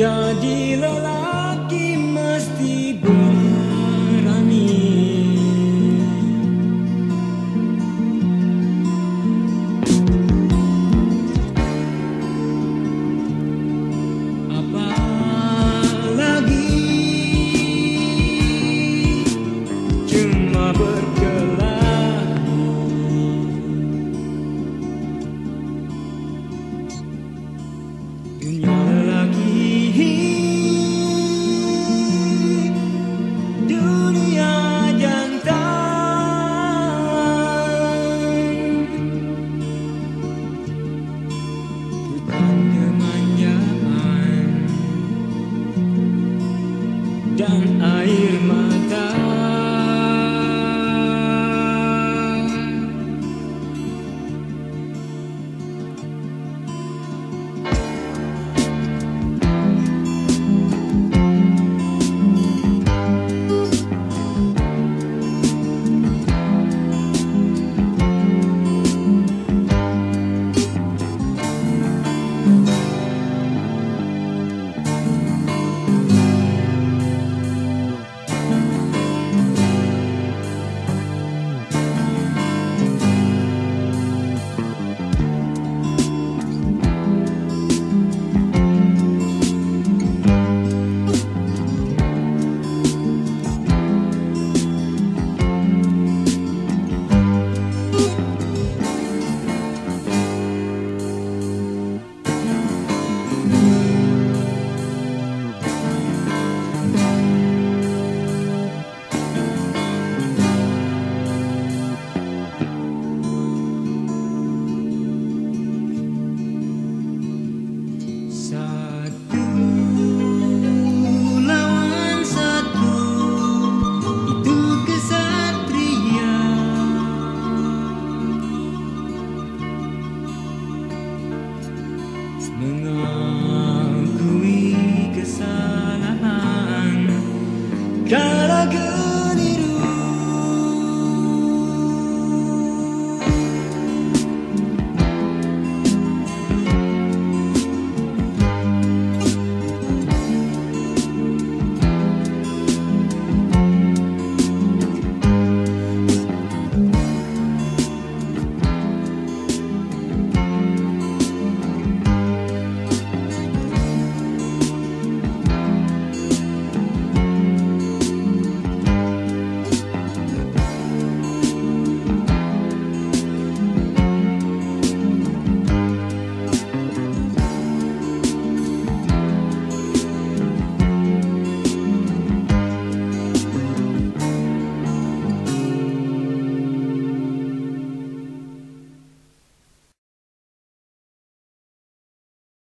Jadi lelaki 相爱 No.